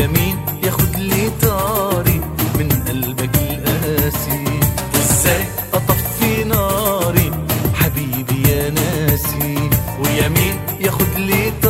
اليمين ياخد لي طاري من قلبك القاسي. إزاي أطفي ناري؟ حبيبي يا ناسي. ويمين ياخد لي طاري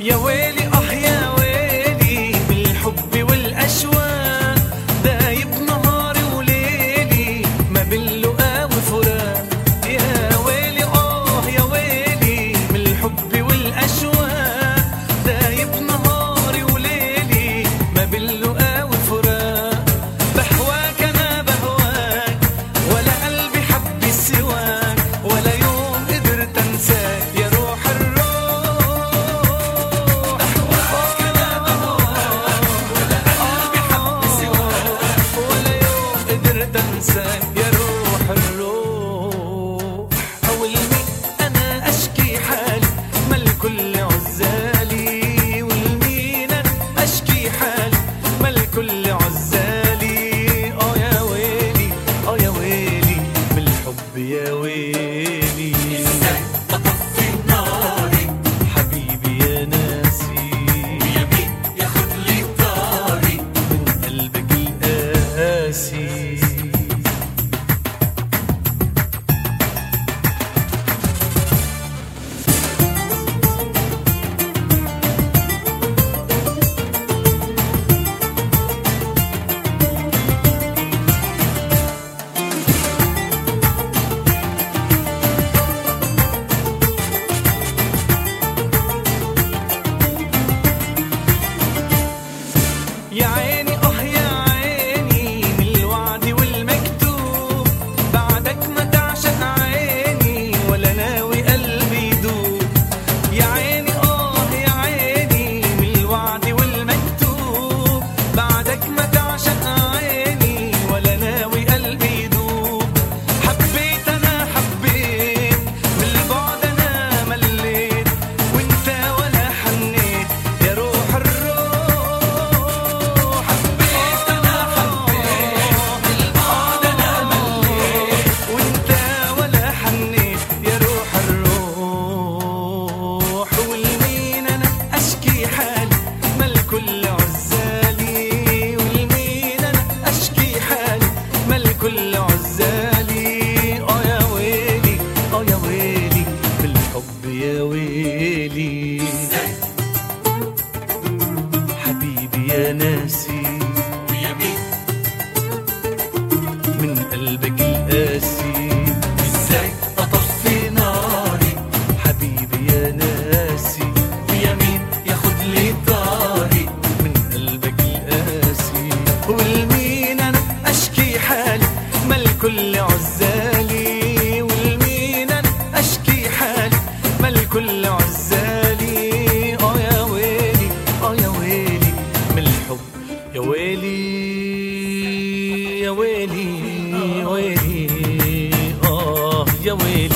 Yeah, Yahweh. تنسى يا روح الروح. حولني أنا أشكي حالي ما الكل عزالي والمين أنا أشكي حالي ما الكل عزالي آه يا ويلي آه يا ويلي من الحب يا ويلي. إزاي ناري حبيبي يا ناسي. من قلبك القاسي ويلي ويلي آه يا ويلي